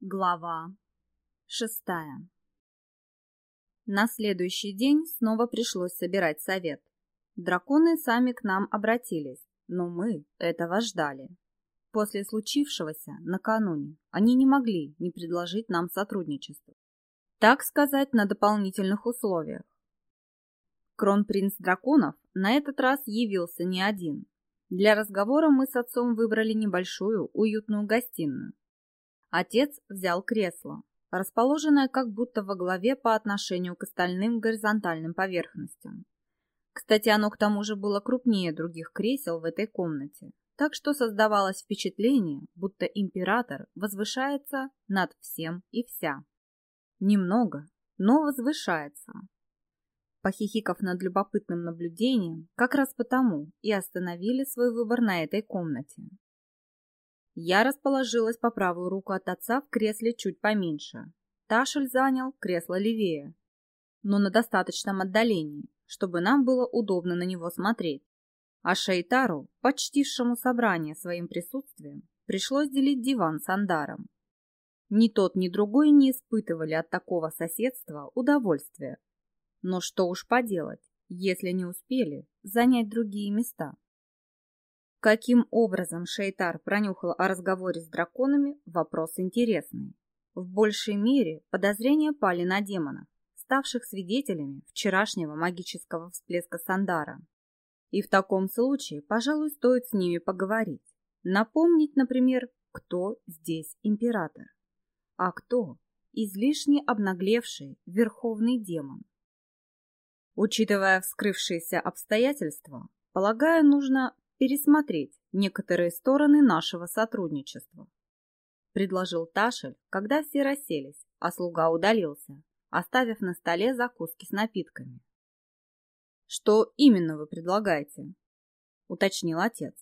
Глава шестая На следующий день снова пришлось собирать совет. Драконы сами к нам обратились, но мы этого ждали. После случившегося накануне они не могли не предложить нам сотрудничество. Так сказать, на дополнительных условиях. Кронпринц драконов на этот раз явился не один. Для разговора мы с отцом выбрали небольшую уютную гостиную. Отец взял кресло, расположенное как будто во главе по отношению к остальным горизонтальным поверхностям. Кстати, оно к тому же было крупнее других кресел в этой комнате, так что создавалось впечатление, будто император возвышается над всем и вся. Немного, но возвышается. Похихиков над любопытным наблюдением, как раз потому и остановили свой выбор на этой комнате. Я расположилась по правую руку от отца в кресле чуть поменьше. Ташель занял кресло левее, но на достаточном отдалении, чтобы нам было удобно на него смотреть. А Шейтару, почтившему собрание своим присутствием, пришлось делить диван с Андаром. Ни тот, ни другой не испытывали от такого соседства удовольствия. Но что уж поделать, если не успели занять другие места. Каким образом Шейтар пронюхал о разговоре с драконами – вопрос интересный. В большей мере подозрения пали на демонов, ставших свидетелями вчерашнего магического всплеска Сандара. И в таком случае, пожалуй, стоит с ними поговорить. Напомнить, например, кто здесь император, а кто излишне обнаглевший верховный демон. Учитывая вскрывшиеся обстоятельства, полагаю, нужно пересмотреть некоторые стороны нашего сотрудничества. Предложил Ташель, когда все расселись, а слуга удалился, оставив на столе закуски с напитками. «Что именно вы предлагаете?» — уточнил отец.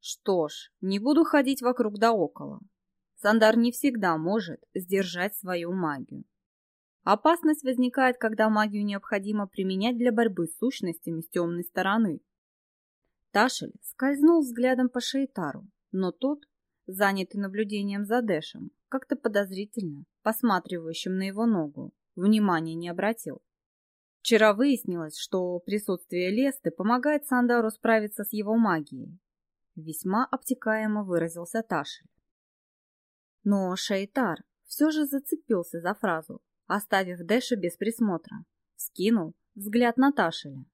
«Что ж, не буду ходить вокруг да около. Сандар не всегда может сдержать свою магию. Опасность возникает, когда магию необходимо применять для борьбы с сущностями с темной стороны. Ташель скользнул взглядом по Шейтару, но тот, занятый наблюдением за Дэшем, как-то подозрительно, посматривающим на его ногу, внимания не обратил. Вчера выяснилось, что присутствие Лесты помогает Сандару справиться с его магией. Весьма обтекаемо выразился Ташель. Но Шейтар все же зацепился за фразу, оставив Дэша без присмотра. Скинул взгляд на Ташеля.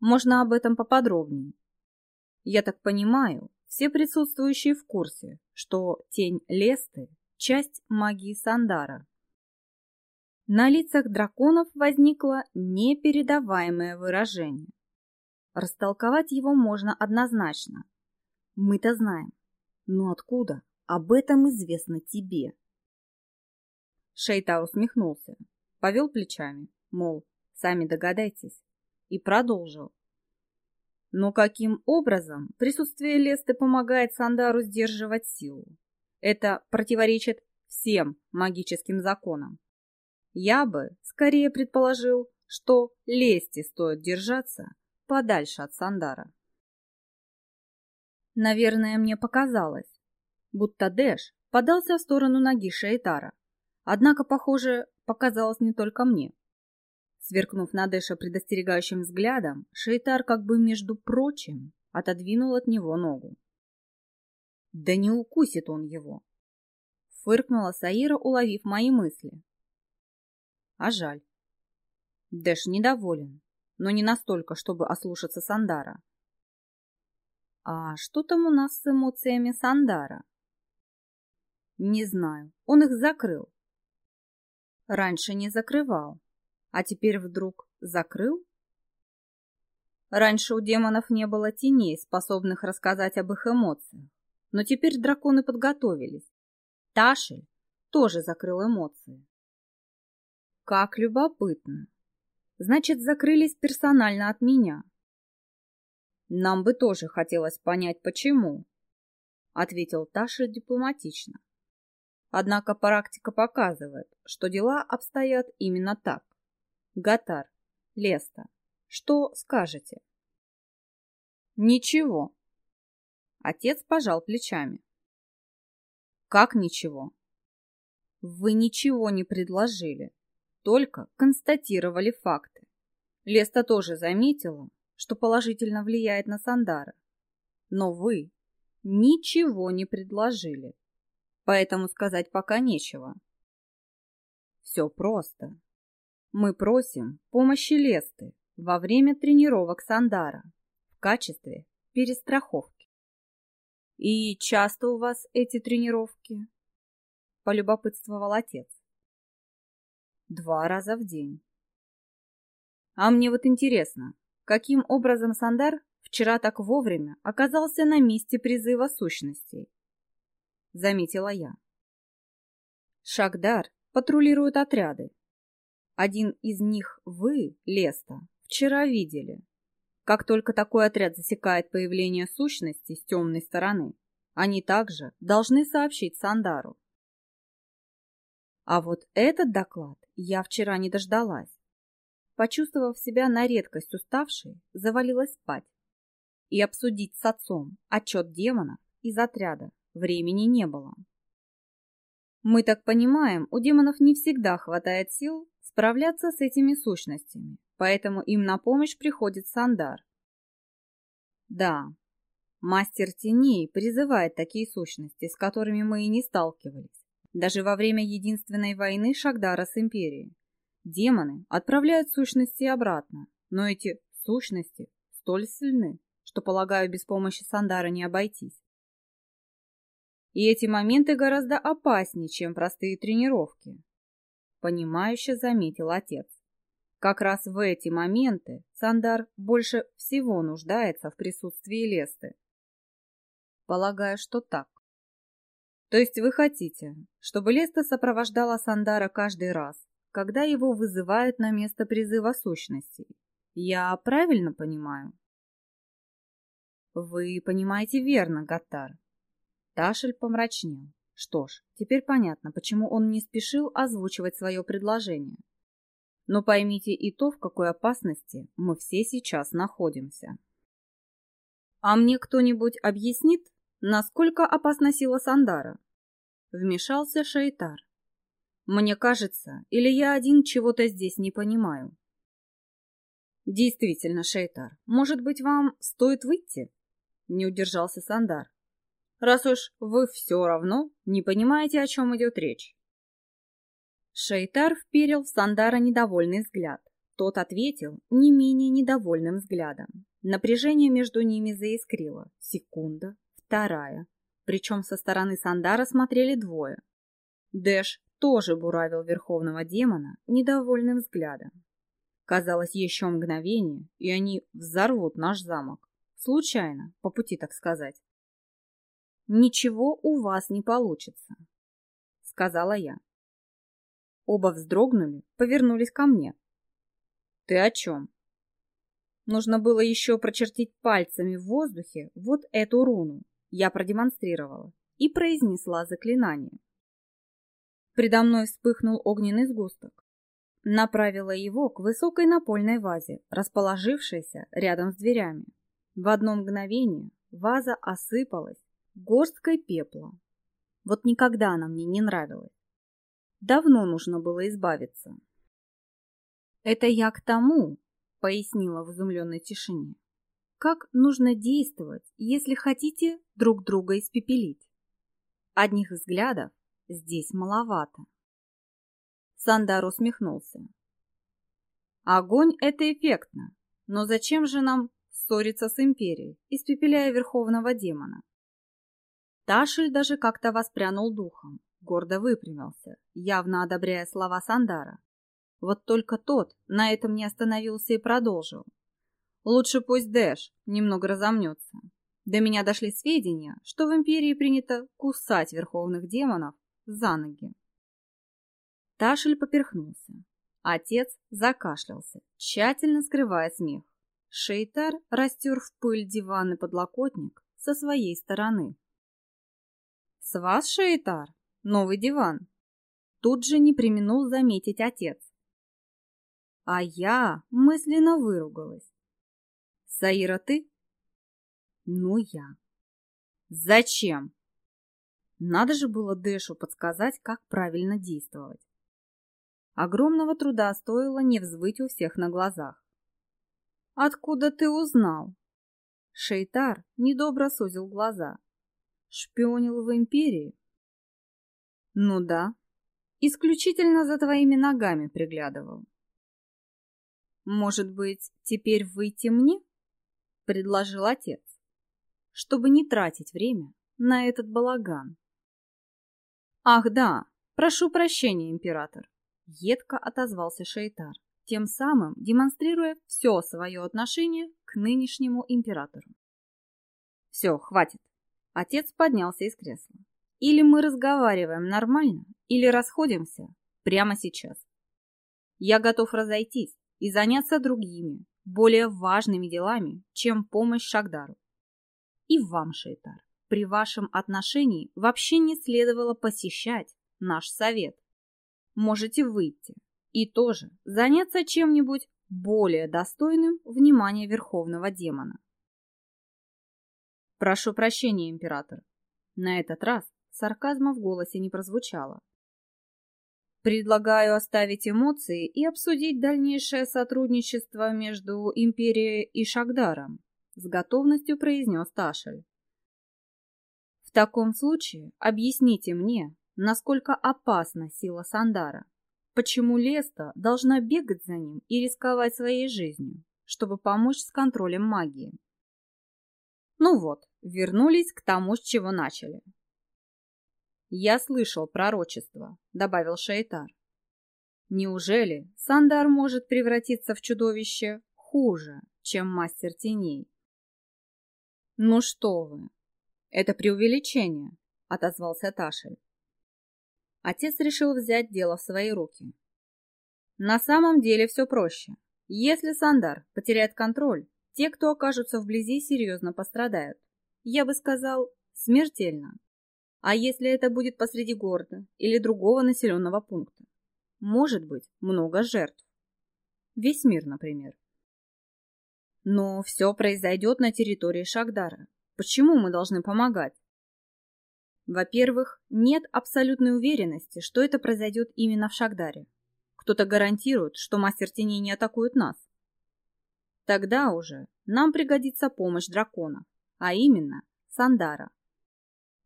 Можно об этом поподробнее. Я так понимаю, все присутствующие в курсе, что тень Лесты – часть магии Сандара. На лицах драконов возникло непередаваемое выражение. Растолковать его можно однозначно. Мы-то знаем. Но откуда? Об этом известно тебе. Шейтар усмехнулся, повел плечами, мол, сами догадайтесь и продолжил. Но каким образом присутствие Лесты помогает Сандару сдерживать силу? Это противоречит всем магическим законам. Я бы скорее предположил, что Лесте стоит держаться подальше от Сандара. Наверное, мне показалось, будто Дэш подался в сторону ноги Шейтара. Однако, похоже, показалось не только мне. Сверкнув на Дэша предостерегающим взглядом, Шейтар как бы, между прочим, отодвинул от него ногу. «Да не укусит он его!» Фыркнула Саира, уловив мои мысли. А жаль. Дэш недоволен, но не настолько, чтобы ослушаться Сандара. А что там у нас с эмоциями Сандара? Не знаю, он их закрыл. Раньше не закрывал. А теперь вдруг закрыл? Раньше у демонов не было теней, способных рассказать об их эмоциях. Но теперь драконы подготовились. Ташель тоже закрыл эмоции. Как любопытно. Значит, закрылись персонально от меня. Нам бы тоже хотелось понять, почему, ответил Таша дипломатично. Однако практика показывает, что дела обстоят именно так. Гатар, Леста, что скажете? Ничего. Отец пожал плечами. Как ничего? Вы ничего не предложили, только констатировали факты. Леста тоже заметила, что положительно влияет на Сандара. Но вы ничего не предложили, поэтому сказать пока нечего. Все просто. Мы просим помощи Лесты во время тренировок Сандара в качестве перестраховки. И часто у вас эти тренировки? Полюбопытствовал отец. Два раза в день. А мне вот интересно, каким образом Сандар вчера так вовремя оказался на месте призыва сущностей? Заметила я. Шагдар патрулирует отряды. Один из них вы, Леста, вчера видели. Как только такой отряд засекает появление сущности с темной стороны, они также должны сообщить Сандару. А вот этот доклад я вчера не дождалась. Почувствовав себя на редкость уставшей, завалилась спать. И обсудить с отцом отчет демонов из отряда времени не было. Мы так понимаем, у демонов не всегда хватает сил справляться с этими сущностями, поэтому им на помощь приходит Сандар. Да, мастер теней призывает такие сущности, с которыми мы и не сталкивались. Даже во время единственной войны Шагдара с Империей. Демоны отправляют сущности обратно, но эти сущности столь сильны, что, полагаю, без помощи Сандара не обойтись. И эти моменты гораздо опаснее, чем простые тренировки понимающе заметил отец. Как раз в эти моменты Сандар больше всего нуждается в присутствии Лесты. Полагаю, что так. То есть вы хотите, чтобы Леста сопровождала Сандара каждый раз, когда его вызывают на место призыва сущностей? Я правильно понимаю? Вы понимаете верно, Гаттар. Ташель помрачнел. Что ж, теперь понятно, почему он не спешил озвучивать свое предложение. Но поймите и то, в какой опасности мы все сейчас находимся. А мне кто-нибудь объяснит, насколько опасна сила Сандара? Вмешался Шайтар. Мне кажется, или я один чего-то здесь не понимаю. Действительно, Шейтар, может быть, вам стоит выйти? Не удержался Сандар раз уж вы все равно не понимаете, о чем идет речь. Шейтар вперил в Сандара недовольный взгляд. Тот ответил не менее недовольным взглядом. Напряжение между ними заискрило. Секунда, вторая. Причем со стороны Сандара смотрели двое. Дэш тоже буравил верховного демона недовольным взглядом. Казалось, еще мгновение, и они взорвут наш замок. Случайно, по пути, так сказать ничего у вас не получится, — сказала я. Оба вздрогнули, повернулись ко мне. — Ты о чем? Нужно было еще прочертить пальцами в воздухе вот эту руну. Я продемонстрировала и произнесла заклинание. Предо мной вспыхнул огненный сгусток. Направила его к высокой напольной вазе, расположившейся рядом с дверями. В одно мгновение ваза осыпалась горсткой пепла. Вот никогда она мне не нравилась. Давно нужно было избавиться. Это я к тому, пояснила в изумленной тишине, как нужно действовать, если хотите друг друга испепелить. Одних взглядов здесь маловато. Сандар усмехнулся. Огонь — это эффектно, но зачем же нам ссориться с империей, испепеляя верховного демона? Ташель даже как-то воспрянул духом, гордо выпрямился, явно одобряя слова Сандара. Вот только тот на этом не остановился и продолжил. Лучше пусть Дэш немного разомнется. До меня дошли сведения, что в Империи принято кусать верховных демонов за ноги. Ташель поперхнулся. Отец закашлялся, тщательно скрывая смех. Шейтар растер в пыль диванный подлокотник со своей стороны. С вас, Шейтар, новый диван. Тут же не применул заметить отец. А я мысленно выругалась. Саира, ты? Ну, я. Зачем? Надо же было Дэшу подсказать, как правильно действовать. Огромного труда стоило не взвыть у всех на глазах. «Откуда ты узнал?» Шейтар недобро сузил глаза. «Шпионил в Империи?» «Ну да, исключительно за твоими ногами приглядывал». «Может быть, теперь выйти мне?» — предложил отец, чтобы не тратить время на этот балаган. «Ах да, прошу прощения, император», — едко отозвался Шейтар, тем самым демонстрируя все свое отношение к нынешнему императору. «Все, хватит». Отец поднялся из кресла. «Или мы разговариваем нормально, или расходимся прямо сейчас. Я готов разойтись и заняться другими, более важными делами, чем помощь Шагдару. И вам, Шейтар, при вашем отношении вообще не следовало посещать наш совет. Можете выйти и тоже заняться чем-нибудь более достойным внимания верховного демона. Прошу прощения, император. На этот раз сарказма в голосе не прозвучало. Предлагаю оставить эмоции и обсудить дальнейшее сотрудничество между Империей и Шагдаром, с готовностью произнес Ташель таком случае объясните мне, насколько опасна сила Сандара. Почему Леста должна бегать за ним и рисковать своей жизнью, чтобы помочь с контролем магии? Ну вот, вернулись к тому, с чего начали. «Я слышал пророчество», — добавил Шайтар. «Неужели Сандар может превратиться в чудовище хуже, чем мастер теней?» «Ну что вы, это преувеличение, отозвался Ташель. Отец решил взять дело в свои руки. На самом деле все проще. Если Сандар потеряет контроль, те, кто окажутся вблизи, серьезно пострадают. Я бы сказал, смертельно. А если это будет посреди города или другого населенного пункта? Может быть, много жертв. Весь мир, например. Но все произойдет на территории Шагдара. Почему мы должны помогать? Во-первых, нет абсолютной уверенности, что это произойдет именно в Шагдаре. Кто-то гарантирует, что мастер теней не атакует нас. Тогда уже нам пригодится помощь дракона, а именно Сандара.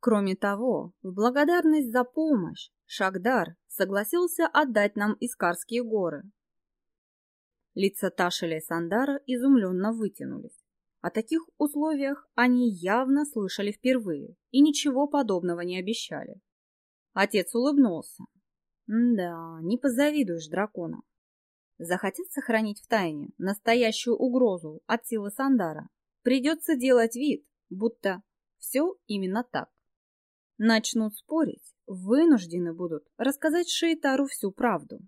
Кроме того, в благодарность за помощь Шагдар согласился отдать нам Искарские горы. Лица Ташеля и Сандара изумленно вытянулись. О таких условиях они явно слышали впервые и ничего подобного не обещали. Отец улыбнулся. Да, не позавидуешь дракона. Захотят сохранить в тайне настоящую угрозу от силы Сандара. Придется делать вид, будто все именно так. Начнут спорить, вынуждены будут рассказать Шейтару всю правду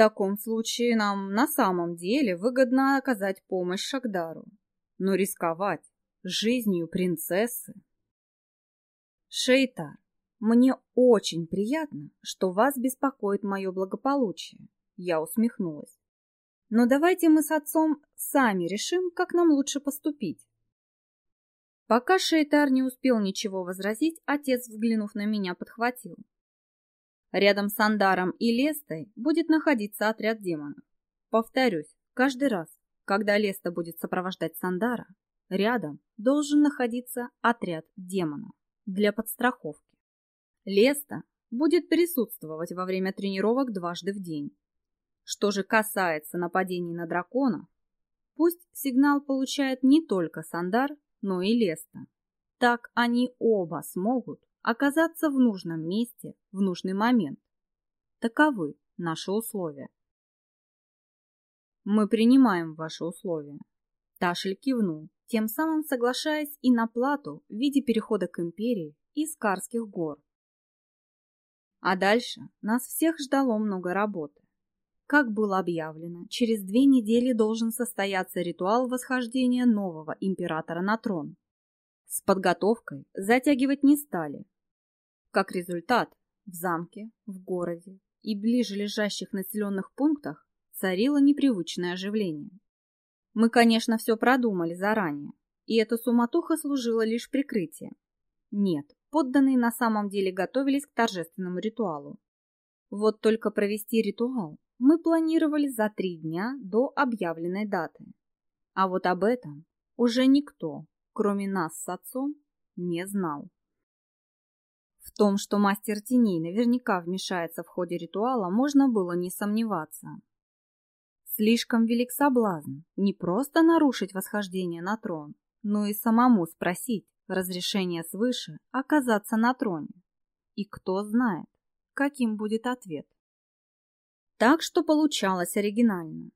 таком случае нам на самом деле выгодно оказать помощь Шагдару, но рисковать жизнью принцессы. Шейтар, мне очень приятно, что вас беспокоит мое благополучие. Я усмехнулась. Но давайте мы с отцом сами решим, как нам лучше поступить. Пока Шейтар не успел ничего возразить, отец, взглянув на меня, подхватил. Рядом с Андаром и Лестой будет находиться отряд демонов. Повторюсь, каждый раз, когда Леста будет сопровождать Сандара, рядом должен находиться отряд демонов для подстраховки. Леста будет присутствовать во время тренировок дважды в день. Что же касается нападений на драконов, пусть сигнал получает не только Сандар, но и Леста. Так они оба смогут оказаться в нужном месте в нужный момент. Таковы наши условия. Мы принимаем ваши условия. Ташель кивнул, тем самым соглашаясь и на плату в виде перехода к империи из Карских гор. А дальше нас всех ждало много работы. Как было объявлено, через две недели должен состояться ритуал восхождения нового императора на трон. С подготовкой затягивать не стали. Как результат, в замке, в городе и ближе лежащих населенных пунктах царило непривычное оживление. Мы, конечно, все продумали заранее, и эта суматоха служила лишь прикрытием. Нет, подданные на самом деле готовились к торжественному ритуалу. Вот только провести ритуал мы планировали за три дня до объявленной даты. А вот об этом уже никто, кроме нас с отцом, не знал. В том, что мастер теней наверняка вмешается в ходе ритуала, можно было не сомневаться. Слишком велик соблазн не просто нарушить восхождение на трон, но и самому спросить разрешения свыше оказаться на троне. И кто знает, каким будет ответ. Так что получалось оригинально.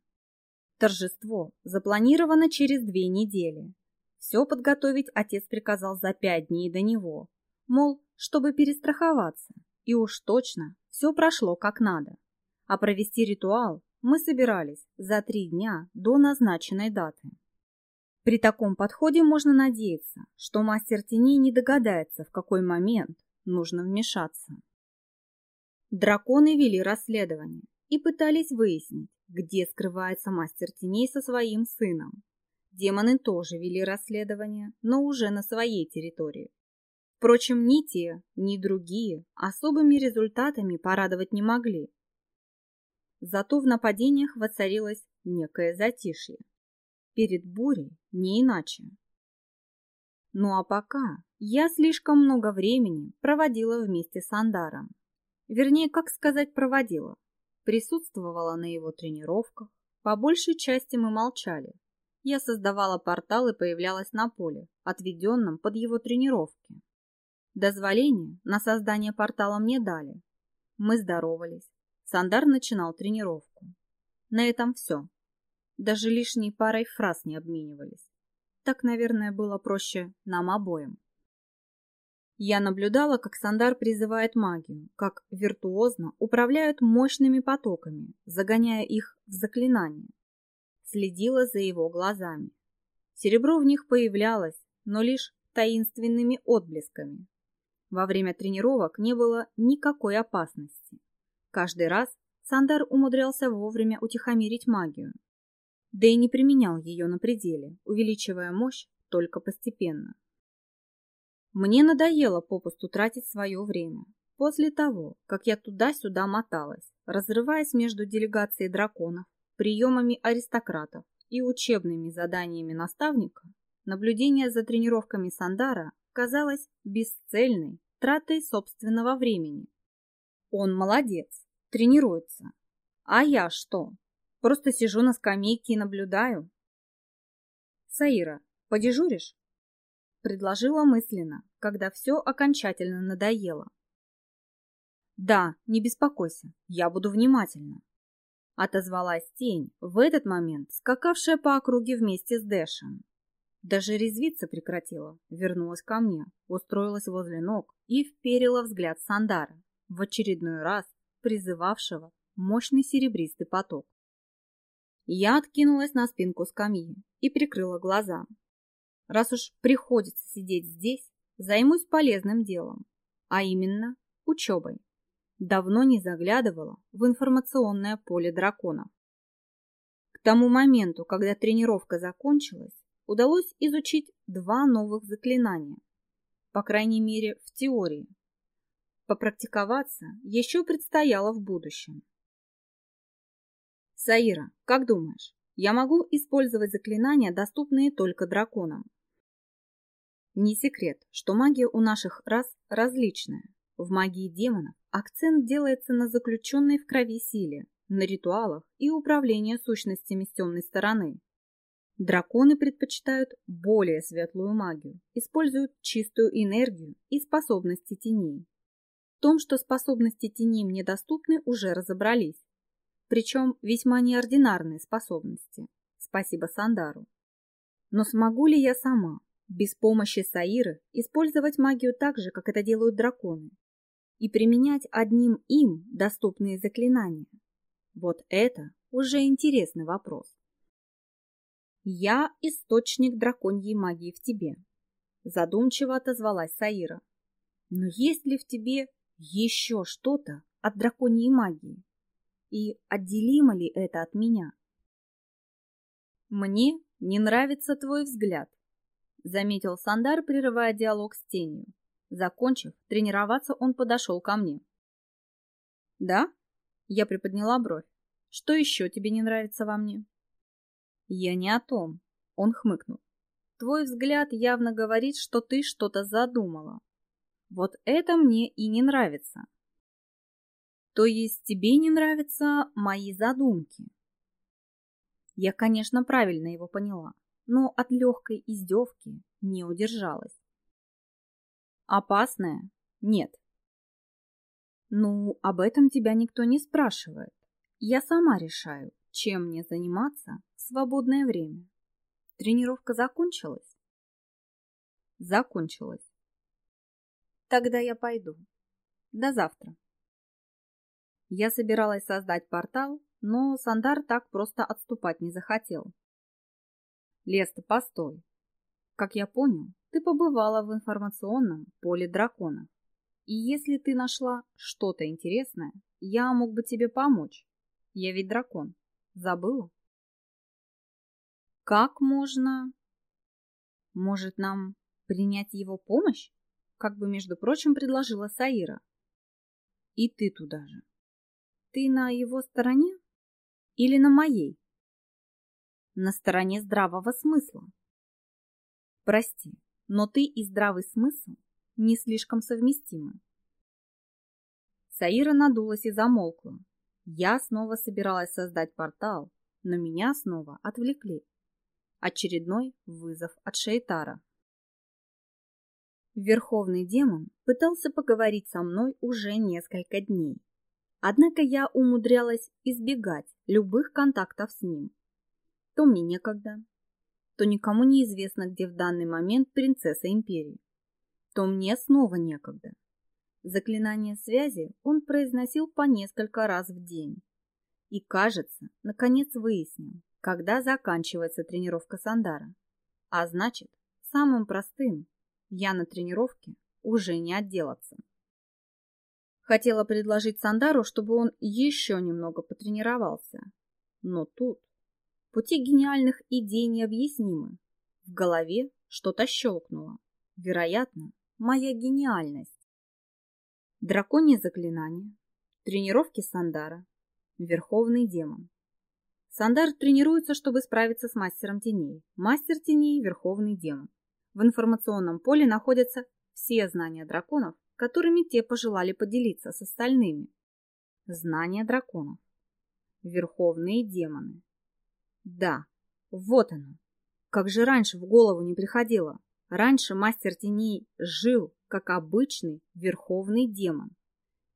Торжество запланировано через две недели. Все подготовить отец приказал за пять дней до него, мол, чтобы перестраховаться, и уж точно все прошло как надо. А провести ритуал мы собирались за три дня до назначенной даты. При таком подходе можно надеяться, что мастер теней не догадается, в какой момент нужно вмешаться. Драконы вели расследование и пытались выяснить, где скрывается мастер теней со своим сыном. Демоны тоже вели расследование, но уже на своей территории. Впрочем, ни те, ни другие особыми результатами порадовать не могли. Зато в нападениях воцарилось некое затишье. Перед бурей не иначе. Ну а пока я слишком много времени проводила вместе с Андаром. Вернее, как сказать, проводила. Присутствовала на его тренировках. По большей части мы молчали. Я создавала портал и появлялась на поле, отведенном под его тренировки. Дозволение на создание портала мне дали. Мы здоровались. Сандар начинал тренировку. На этом все. Даже лишней парой фраз не обменивались. Так, наверное, было проще нам обоим. Я наблюдала, как Сандар призывает магию, как виртуозно управляют мощными потоками, загоняя их в заклинание. Следила за его глазами. Серебро в них появлялось, но лишь таинственными отблесками. Во время тренировок не было никакой опасности. Каждый раз Сандар умудрялся вовремя утихомирить магию. Да и не применял ее на пределе, увеличивая мощь только постепенно. Мне надоело попусту тратить свое время. После того, как я туда-сюда моталась, разрываясь между делегацией драконов, приемами аристократов и учебными заданиями наставника, наблюдение за тренировками Сандара казалось бесцельной тратой собственного времени. Он молодец, тренируется. А я что? Просто сижу на скамейке и наблюдаю. Саира, подежуришь? Предложила мысленно, когда все окончательно надоело. «Да, не беспокойся, я буду внимательна», — отозвалась тень, в этот момент скакавшая по округе вместе с Дэшем. Даже резвиться прекратила, вернулась ко мне, устроилась возле ног и вперила взгляд Сандара, в очередной раз призывавшего мощный серебристый поток. Я откинулась на спинку скамьи и прикрыла глаза, Раз уж приходится сидеть здесь, займусь полезным делом, а именно учебой. Давно не заглядывала в информационное поле драконов. К тому моменту, когда тренировка закончилась, удалось изучить два новых заклинания, по крайней мере в теории. Попрактиковаться еще предстояло в будущем. Саира, как думаешь, я могу использовать заклинания, доступные только драконам? Не секрет, что магия у наших рас различная. В магии демонов акцент делается на заключенной в крови силе, на ритуалах и управлении сущностями с темной стороны. Драконы предпочитают более светлую магию, используют чистую энергию и способности теней. В том, что способности теней мне доступны, уже разобрались. Причем весьма неординарные способности. Спасибо Сандару. Но смогу ли я сама? Без помощи Саиры использовать магию так же, как это делают драконы, и применять одним им доступные заклинания. Вот это уже интересный вопрос. «Я источник драконьей магии в тебе», — задумчиво отозвалась Саира. «Но есть ли в тебе еще что-то от драконьей магии? И отделимо ли это от меня?» «Мне не нравится твой взгляд», заметил Сандар, прерывая диалог с тенью. Закончив тренироваться, он подошел ко мне. «Да?» — я приподняла бровь. «Что еще тебе не нравится во мне?» «Я не о том», — он хмыкнул. «Твой взгляд явно говорит, что ты что-то задумала. Вот это мне и не нравится». «То есть тебе не нравятся мои задумки?» Я, конечно, правильно его поняла, но от легкой издевки не удержалась. Опасная? Нет. Ну, об этом тебя никто не спрашивает. Я сама решаю, чем мне заниматься в свободное время. Тренировка закончилась? Закончилась. Тогда я пойду. До завтра. Я собиралась создать портал, но Сандар так просто отступать не захотел. Леста, постой. Как я понял, ты побывала в информационном поле дракона. И если ты нашла что-то интересное, я мог бы тебе помочь. Я ведь дракон. Забыла? Как можно... Может, нам принять его помощь? Как бы, между прочим, предложила Саира. И ты туда же. Ты на его стороне или на моей? На стороне здравого смысла. Прости, но ты и здравый смысл не слишком совместимы. Саира надулась и замолкла. Я снова собиралась создать портал, но меня снова отвлекли. Очередной вызов от Шейтара. Верховный демон пытался поговорить со мной уже несколько дней. Однако я умудрялась избегать любых контактов с ним. То мне некогда, то никому не известно, где в данный момент принцесса империи, то мне снова некогда. Заклинание связи он произносил по несколько раз в день. И, кажется, наконец выяснил, когда заканчивается тренировка Сандара. А значит, самым простым я на тренировке уже не отделаться. Хотела предложить Сандару, чтобы он еще немного потренировался. Но тут Пути гениальных идей необъяснимы. В голове что-то щелкнуло. Вероятно, моя гениальность. Драконье заклинание, тренировки Сандара, верховный демон. Сандар тренируется, чтобы справиться с мастером теней. Мастер теней – верховный демон. В информационном поле находятся все знания драконов, которыми те пожелали поделиться с остальными. Знания драконов. Верховные демоны. Да, вот оно. Как же раньше в голову не приходило. Раньше мастер теней жил, как обычный верховный демон.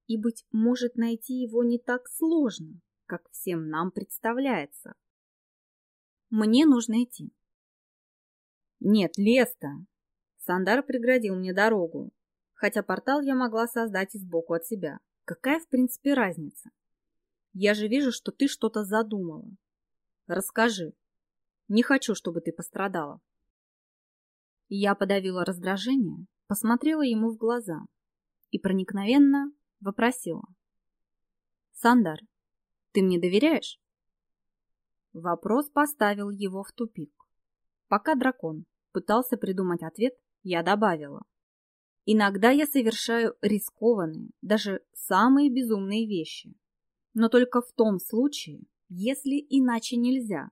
И, быть может, найти его не так сложно, как всем нам представляется. Мне нужно идти. Нет, Леста. Сандар преградил мне дорогу, хотя портал я могла создать и сбоку от себя. Какая, в принципе, разница? Я же вижу, что ты что-то задумала. Расскажи. Не хочу, чтобы ты пострадала. Я подавила раздражение, посмотрела ему в глаза и проникновенно вопросила. «Сандар, ты мне доверяешь?» Вопрос поставил его в тупик. Пока дракон пытался придумать ответ, я добавила. Иногда я совершаю рискованные, даже самые безумные вещи, но только в том случае, если иначе нельзя.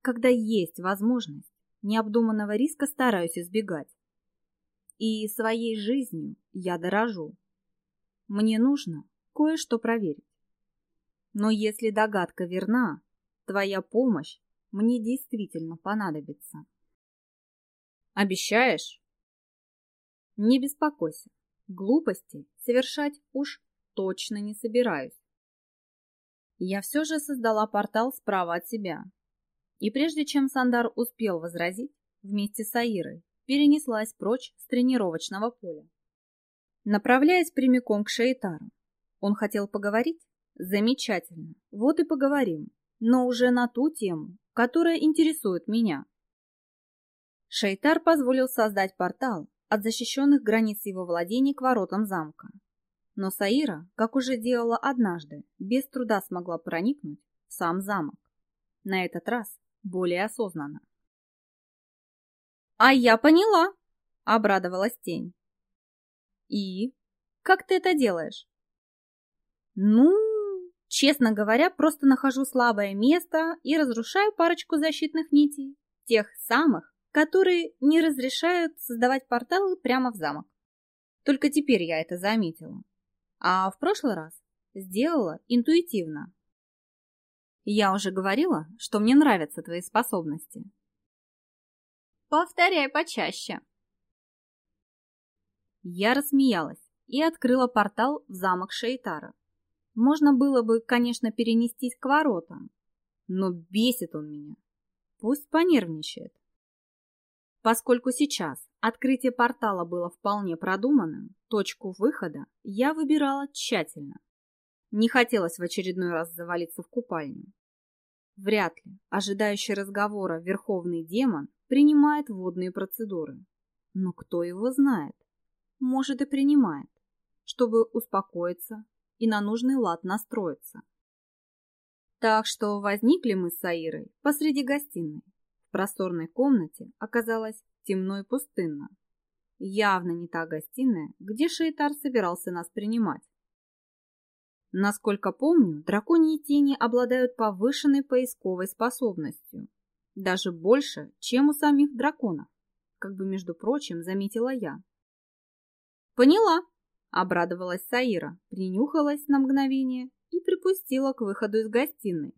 Когда есть возможность, необдуманного риска стараюсь избегать. И своей жизнью я дорожу. Мне нужно кое-что проверить. Но если догадка верна, твоя помощь мне действительно понадобится. Обещаешь? Не беспокойся, глупости совершать уж точно не собираюсь. Я все же создала портал справа от себя. И прежде чем Сандар успел возразить, вместе с Аирой перенеслась прочь с тренировочного поля. Направляясь прямиком к Шейтару, он хотел поговорить? Замечательно, вот и поговорим, но уже на ту тему, которая интересует меня. Шейтар позволил создать портал от защищенных границ его владений к воротам замка. Но Саира, как уже делала однажды, без труда смогла проникнуть в сам замок. На этот раз более осознанно. «А я поняла!» — обрадовалась тень. И? Как ты это делаешь? Ну, честно говоря, просто нахожу слабое место и разрушаю парочку защитных нитей. Тех самых, которые не разрешают создавать порталы прямо в замок. Только теперь я это заметила. А в прошлый раз сделала интуитивно. Я уже говорила, что мне нравятся твои способности. Повторяй почаще. Я рассмеялась и открыла портал в замок Шейтара. Можно было бы, конечно, перенестись к воротам, но бесит он меня. Пусть понервничает. Поскольку сейчас открытие портала было вполне продуманным, точку выхода я выбирала тщательно. Не хотелось в очередной раз завалиться в купальню. Вряд ли ожидающий разговора верховный демон принимает водные процедуры. Но кто его знает? Может и принимает, чтобы успокоиться и на нужный лад настроиться. Так что возникли мы с Саирой посреди гостиной просторной комнате оказалось темно и пустынно. Явно не та гостиная, где Шейтар собирался нас принимать. Насколько помню, драконьи тени обладают повышенной поисковой способностью. Даже больше, чем у самих драконов, как бы, между прочим, заметила я. «Поняла», — обрадовалась Саира, принюхалась на мгновение и припустила к выходу из гостиной.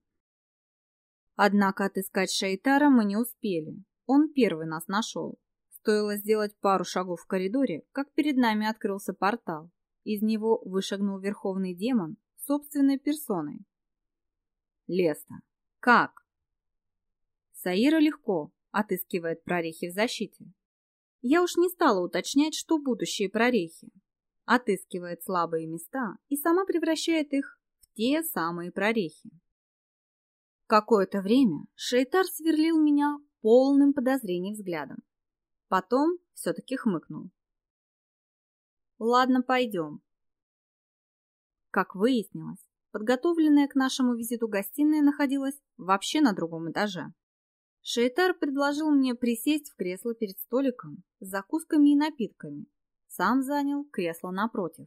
Однако отыскать Шайтара мы не успели. Он первый нас нашел. Стоило сделать пару шагов в коридоре, как перед нами открылся портал. Из него вышагнул верховный демон собственной персоной. Леста. Как? Саира легко отыскивает прорехи в защите. Я уж не стала уточнять, что будущие прорехи. Отыскивает слабые места и сама превращает их в те самые прорехи. Какое-то время Шейтар сверлил меня полным подозрений взглядом. Потом все-таки хмыкнул. «Ладно, пойдем». Как выяснилось, подготовленная к нашему визиту гостиная находилась вообще на другом этаже. Шейтар предложил мне присесть в кресло перед столиком с закусками и напитками. Сам занял кресло напротив.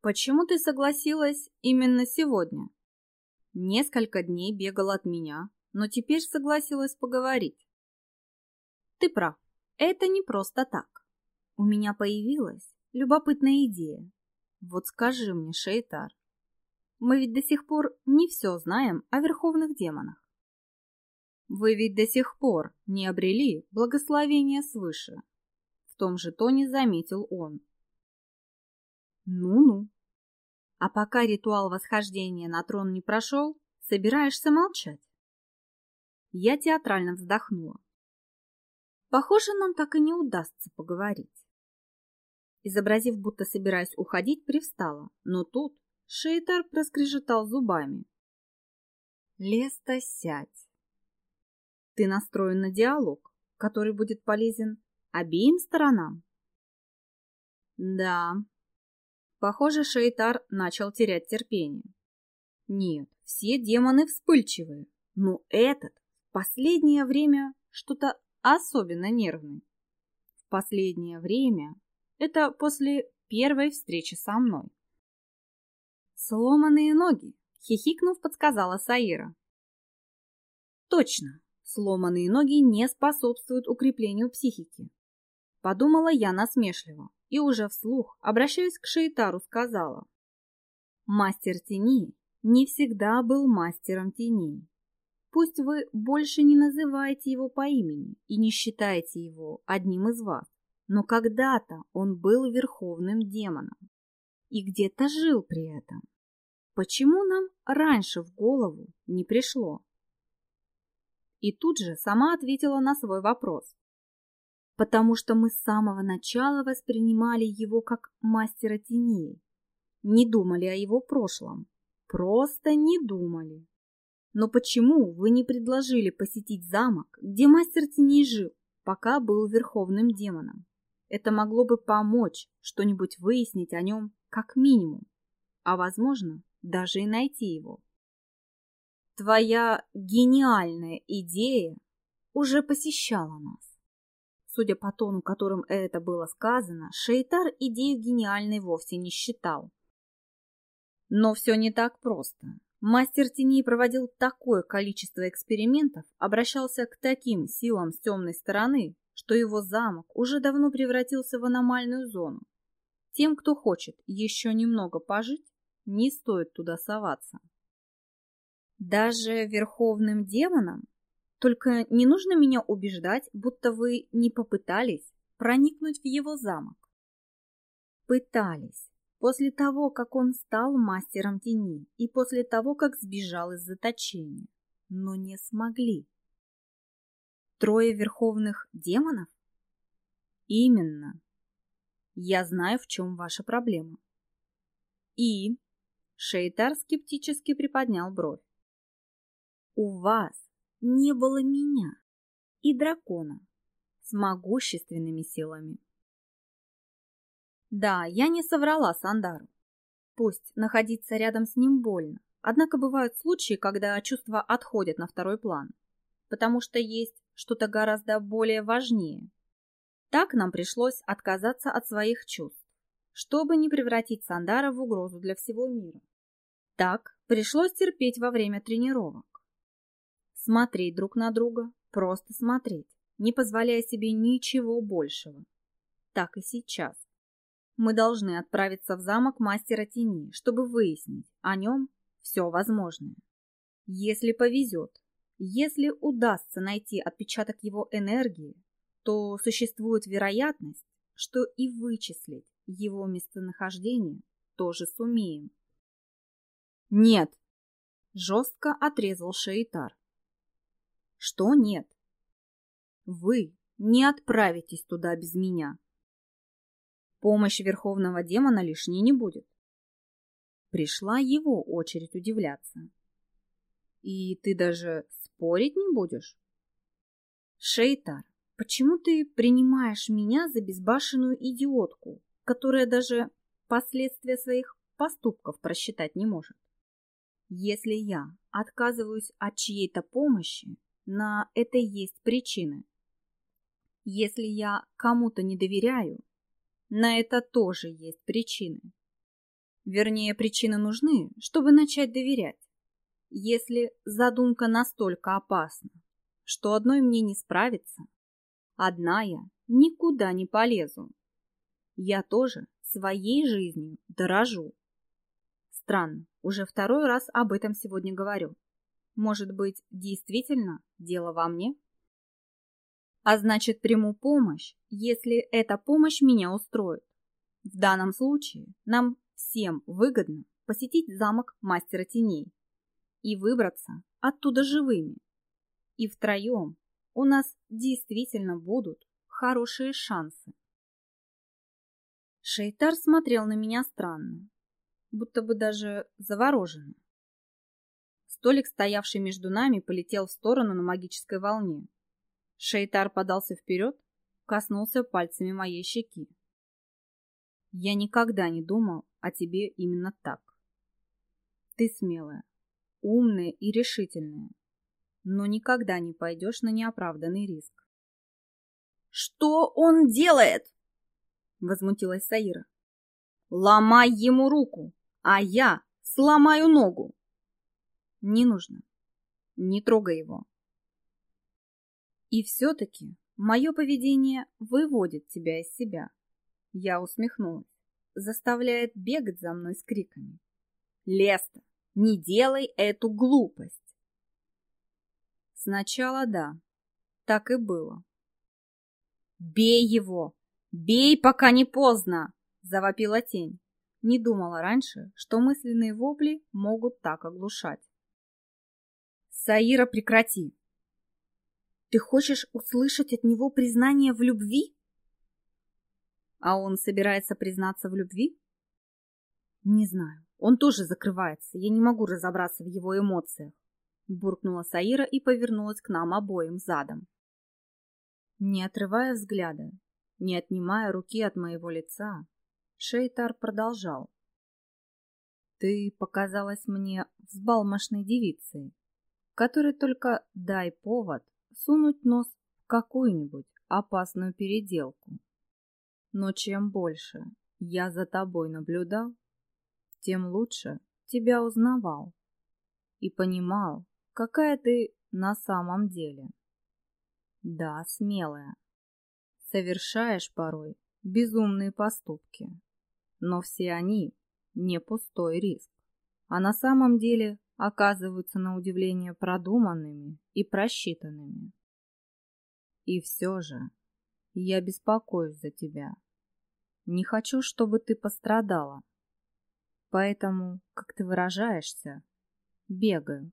«Почему ты согласилась именно сегодня?» Несколько дней бегал от меня, но теперь согласилась поговорить. Ты прав, это не просто так. У меня появилась любопытная идея. Вот скажи мне, Шейтар, мы ведь до сих пор не все знаем о верховных демонах. Вы ведь до сих пор не обрели благословения свыше. В том же тоне заметил он. Ну-ну, а пока ритуал восхождения на трон не прошел, собираешься молчать? Я театрально вздохнула. Похоже, нам так и не удастся поговорить. Изобразив, будто собираясь уходить, привстала, но тут Шейтар проскрежетал зубами. Леста, сядь. Ты настроен на диалог, который будет полезен обеим сторонам? Да, Похоже, Шейтар начал терять терпение. Нет, все демоны вспыльчивые, но этот в последнее время что-то особенно нервный. В последнее время это после первой встречи со мной. Сломанные ноги, хихикнув, подсказала Саира. Точно, сломанные ноги не способствуют укреплению психики. Подумала я насмешливо и уже вслух, обращаясь к Шейтару, сказала. Мастер теней не всегда был мастером теней. Пусть вы больше не называете его по имени и не считаете его одним из вас, но когда-то он был верховным демоном и где-то жил при этом. Почему нам раньше в голову не пришло? И тут же сама ответила на свой вопрос потому что мы с самого начала воспринимали его как мастера теней. Не думали о его прошлом. Просто не думали. Но почему вы не предложили посетить замок, где мастер теней жил, пока был верховным демоном? Это могло бы помочь что-нибудь выяснить о нем как минимум, а, возможно, даже и найти его. Твоя гениальная идея уже посещала нас. Судя по тону, которым это было сказано, Шейтар идею гениальной вовсе не считал. Но все не так просто. Мастер теней проводил такое количество экспериментов, обращался к таким силам с темной стороны, что его замок уже давно превратился в аномальную зону. Тем, кто хочет еще немного пожить, не стоит туда соваться. Даже верховным демонам? Только не нужно меня убеждать, будто вы не попытались проникнуть в его замок. Пытались. После того, как он стал мастером теней и после того, как сбежал из заточения. Но не смогли. Трое верховных демонов? Именно. Я знаю, в чем ваша проблема. И... Шейтар скептически приподнял бровь. У вас не было меня и дракона с могущественными силами. Да, я не соврала Сандару. Пусть находиться рядом с ним больно, однако бывают случаи, когда чувства отходят на второй план, потому что есть что-то гораздо более важнее. Так нам пришлось отказаться от своих чувств, чтобы не превратить Сандара в угрозу для всего мира. Так пришлось терпеть во время тренировок. Смотреть друг на друга, просто смотреть, не позволяя себе ничего большего. Так и сейчас. Мы должны отправиться в замок мастера тени, чтобы выяснить о нем все возможное. Если повезет, если удастся найти отпечаток его энергии, то существует вероятность, что и вычислить его местонахождение тоже сумеем. Нет, жестко отрезал Шейтар. Что нет? Вы не отправитесь туда без меня. Помощь верховного демона лишней не будет. Пришла его очередь удивляться. И ты даже спорить не будешь? Шейтар, почему ты принимаешь меня за безбашенную идиотку, которая даже последствия своих поступков просчитать не может? Если я отказываюсь от чьей-то помощи, на это есть причины. Если я кому-то не доверяю, на это тоже есть причины. Вернее, причины нужны, чтобы начать доверять. Если задумка настолько опасна, что одной мне не справиться, одна я никуда не полезу. Я тоже своей жизнью дорожу. Странно, уже второй раз об этом сегодня говорю. Может быть, действительно дело во мне? А значит, приму помощь, если эта помощь меня устроит. В данном случае нам всем выгодно посетить замок Мастера Теней и выбраться оттуда живыми. И втроем у нас действительно будут хорошие шансы. Шейтар смотрел на меня странно, будто бы даже завороженно. Столик, стоявший между нами, полетел в сторону на магической волне. Шейтар подался вперед, коснулся пальцами моей щеки. Я никогда не думал о тебе именно так. Ты смелая, умная и решительная, но никогда не пойдешь на неоправданный риск. «Что он делает?» — возмутилась Саира. «Ломай ему руку, а я сломаю ногу!» «Не нужно. Не трогай его. И все-таки мое поведение выводит тебя из себя. Я усмехнулась. Заставляет бегать за мной с криками. Леста, не делай эту глупость. Сначала да, так и было. Бей его! Бей, пока не поздно! Завопила тень. Не думала раньше, что мысленные вопли могут так оглушать. Саира, прекрати! Ты хочешь услышать от него признание в любви? А он собирается признаться в любви? Не знаю. Он тоже закрывается. Я не могу разобраться в его эмоциях. Буркнула Саира и повернулась к нам обоим задом. Не отрывая взгляда, не отнимая руки от моего лица, Шейтар продолжал. Ты показалась мне взбалмошной девицей, которой только дай повод сунуть нос в какую-нибудь опасную переделку. Но чем больше я за тобой наблюдал, тем лучше тебя узнавал и понимал, какая ты на самом деле. Да, смелая. Совершаешь порой безумные поступки, но все они не пустой риск, а на самом деле оказываются на удивление продуманными и просчитанными. И все же я беспокоюсь за тебя. Не хочу, чтобы ты пострадала. Поэтому, как ты выражаешься, бегаю.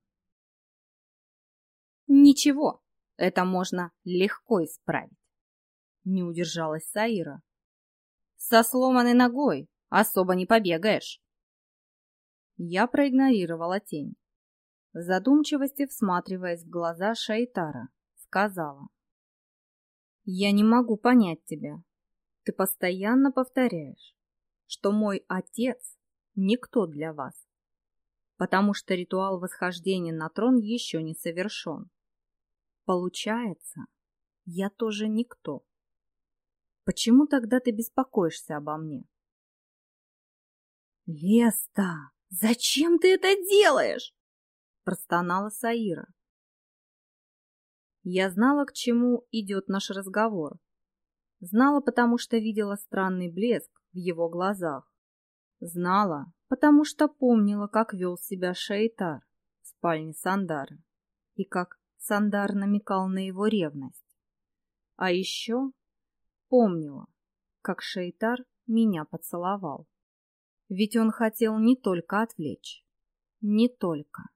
Ничего, это можно легко исправить. Не удержалась Саира. Со сломанной ногой особо не побегаешь. Я проигнорировала тень. В задумчивости, всматриваясь в глаза Шайтара, сказала. «Я не могу понять тебя. Ты постоянно повторяешь, что мой отец — никто для вас, потому что ритуал восхождения на трон еще не совершен. Получается, я тоже никто. Почему тогда ты беспокоишься обо мне?» «Леста!» «Зачем ты это делаешь?» — простонала Саира. Я знала, к чему идет наш разговор. Знала, потому что видела странный блеск в его глазах. Знала, потому что помнила, как вел себя Шейтар в спальне Сандара и как Сандар намекал на его ревность. А еще помнила, как Шейтар меня поцеловал. Ведь он хотел не только отвлечь. Не только.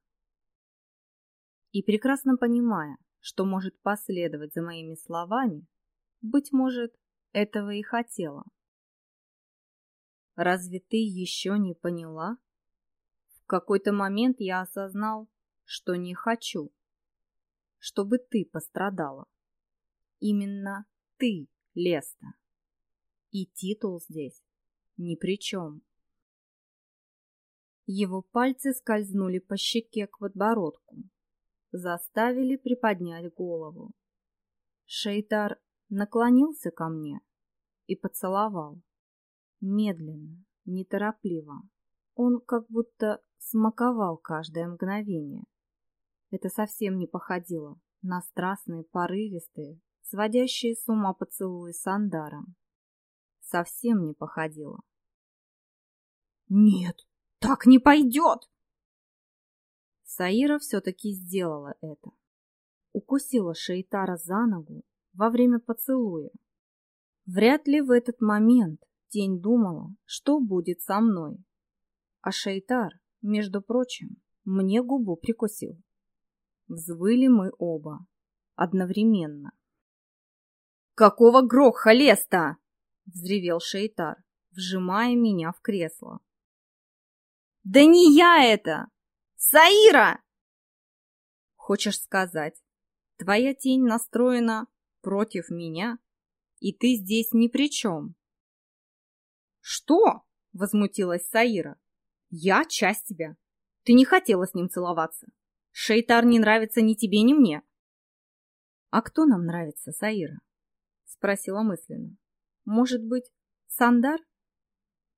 И прекрасно понимая, что может последовать за моими словами, быть может, этого и хотела. Разве ты еще не поняла? В какой-то момент я осознал, что не хочу, чтобы ты пострадала. Именно ты, Леста. И титул здесь ни при чем. Его пальцы скользнули по щеке к подбородку, заставили приподнять голову. Шейтар наклонился ко мне и поцеловал. Медленно, неторопливо. Он как будто смаковал каждое мгновение. Это совсем не походило на страстные, порывистые, сводящие с ума поцелуи с Андаром. Совсем не походило. «Нет, так не пойдет!» Саира все-таки сделала это. Укусила Шейтара за ногу во время поцелуя. Вряд ли в этот момент тень думала, что будет со мной. А Шейтар, между прочим, мне губу прикусил. Взвыли мы оба. Одновременно. «Какого гроха лес-то?» — взревел Шейтар, вжимая меня в кресло. Да не я это! Саира! Хочешь сказать, твоя тень настроена против меня, и ты здесь ни при чем? Что? Возмутилась Саира. Я часть тебя. Ты не хотела с ним целоваться. Шейтар не нравится ни тебе, ни мне. А кто нам нравится, Саира? Спросила мысленно. Может быть, Сандар?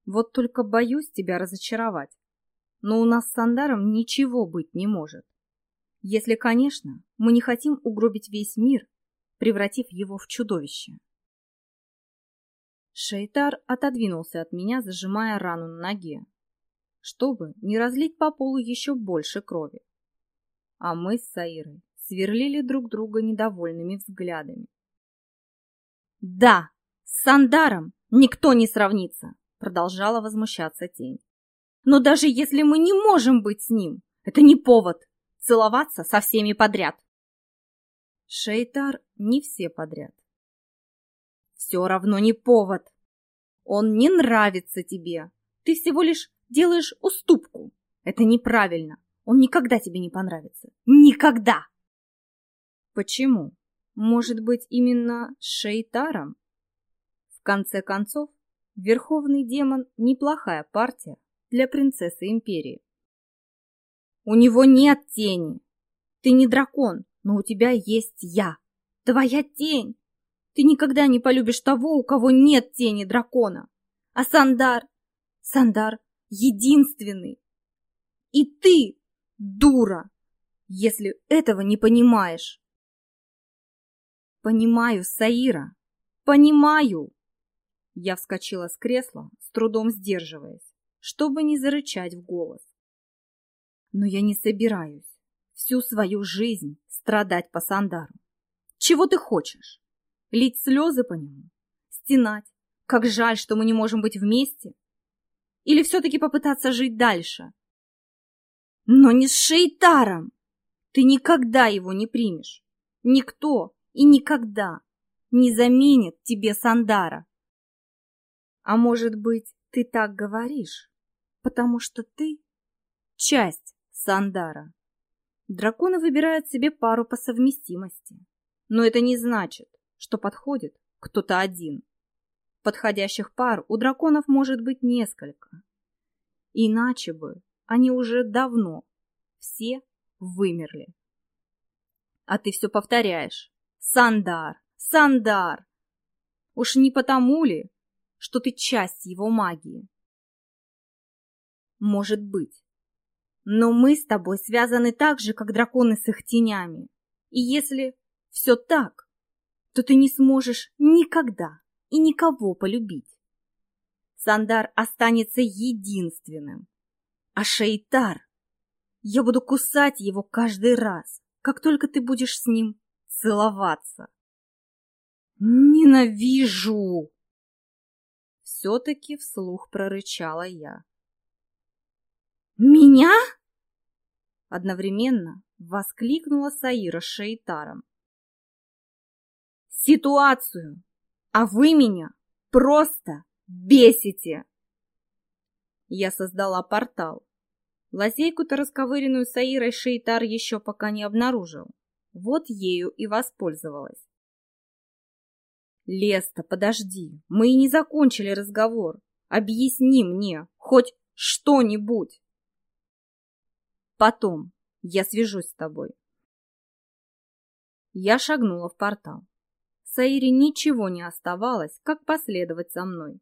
Вот только боюсь тебя разочаровать но у нас с Сандаром ничего быть не может. Если, конечно, мы не хотим угробить весь мир, превратив его в чудовище. Шейтар отодвинулся от меня, зажимая рану на ноге, чтобы не разлить по полу еще больше крови. А мы с Саирой сверлили друг друга недовольными взглядами. «Да, с Сандаром никто не сравнится!» продолжала возмущаться тень. Но даже если мы не можем быть с ним, это не повод целоваться со всеми подряд. Шейтар не все подряд. Все равно не повод. Он не нравится тебе. Ты всего лишь делаешь уступку. Это неправильно. Он никогда тебе не понравится. Никогда! Почему? Может быть, именно Шейтаром? В конце концов, Верховный демон – неплохая партия для принцессы империи. У него нет тени. Ты не дракон, но у тебя есть я. Твоя тень. Ты никогда не полюбишь того, у кого нет тени дракона. А Сандар... Сандар единственный. И ты, дура, если этого не понимаешь. Понимаю, Саира, понимаю. Я вскочила с кресла, с трудом сдерживаясь, чтобы не зарычать в голос. Но я не собираюсь всю свою жизнь страдать по Сандару. Чего ты хочешь? Лить слезы по нему? Стенать? Как жаль, что мы не можем быть вместе? Или все-таки попытаться жить дальше? Но не с Шейтаром! Ты никогда его не примешь. Никто и никогда не заменит тебе Сандара. А может быть, ты так говоришь, потому что ты часть Сандара. Драконы выбирают себе пару по совместимости. Но это не значит, что подходит кто-то один. Подходящих пар у драконов может быть несколько. Иначе бы они уже давно все вымерли. А ты все повторяешь. Сандар, Сандар. Уж не потому ли, что ты часть его магии? Может быть. Но мы с тобой связаны так же, как драконы с их тенями. И если все так, то ты не сможешь никогда и никого полюбить. Сандар останется единственным. А Шейтар, я буду кусать его каждый раз, как только ты будешь с ним целоваться. Ненавижу! Все-таки вслух прорычала я. Меня? Одновременно воскликнула Саира с Шейтаром. Ситуацию! А вы меня просто бесите! Я создала портал. Лазейку-то расковыренную Саирой Шейтар еще пока не обнаружил. Вот ею и воспользовалась. Леста, подожди, мы и не закончили разговор. Объясни мне хоть что-нибудь. Потом я свяжусь с тобой. Я шагнула в портал. Саире ничего не оставалось, как последовать за мной.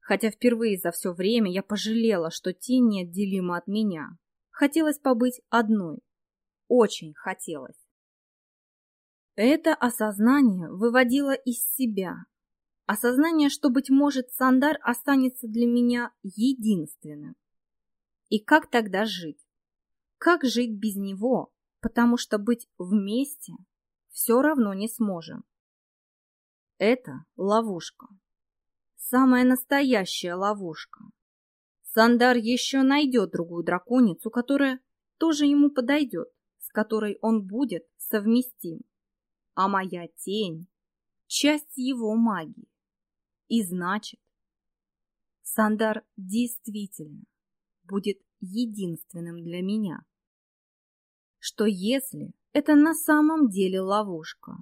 Хотя впервые за все время я пожалела, что тень неотделима от меня. Хотелось побыть одной. Очень хотелось. Это осознание выводило из себя. Осознание, что, быть может, Сандар останется для меня единственным. И как тогда жить? Как жить без него? Потому что быть вместе все равно не сможем. Это ловушка. Самая настоящая ловушка. Сандар еще найдет другую драконицу, которая тоже ему подойдет, с которой он будет совместим. А моя тень — часть его магии. И значит, Сандар действительно будет единственным для меня. Что если это на самом деле ловушка?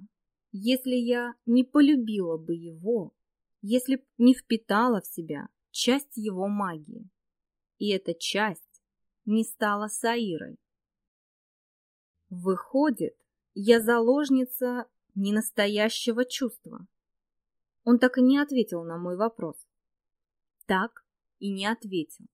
Если я не полюбила бы его, если б не впитала в себя часть его магии, и эта часть не стала Саирой. Выходит, я заложница ненастоящего чувства. Он так и не ответил на мой вопрос. Так и не ответил.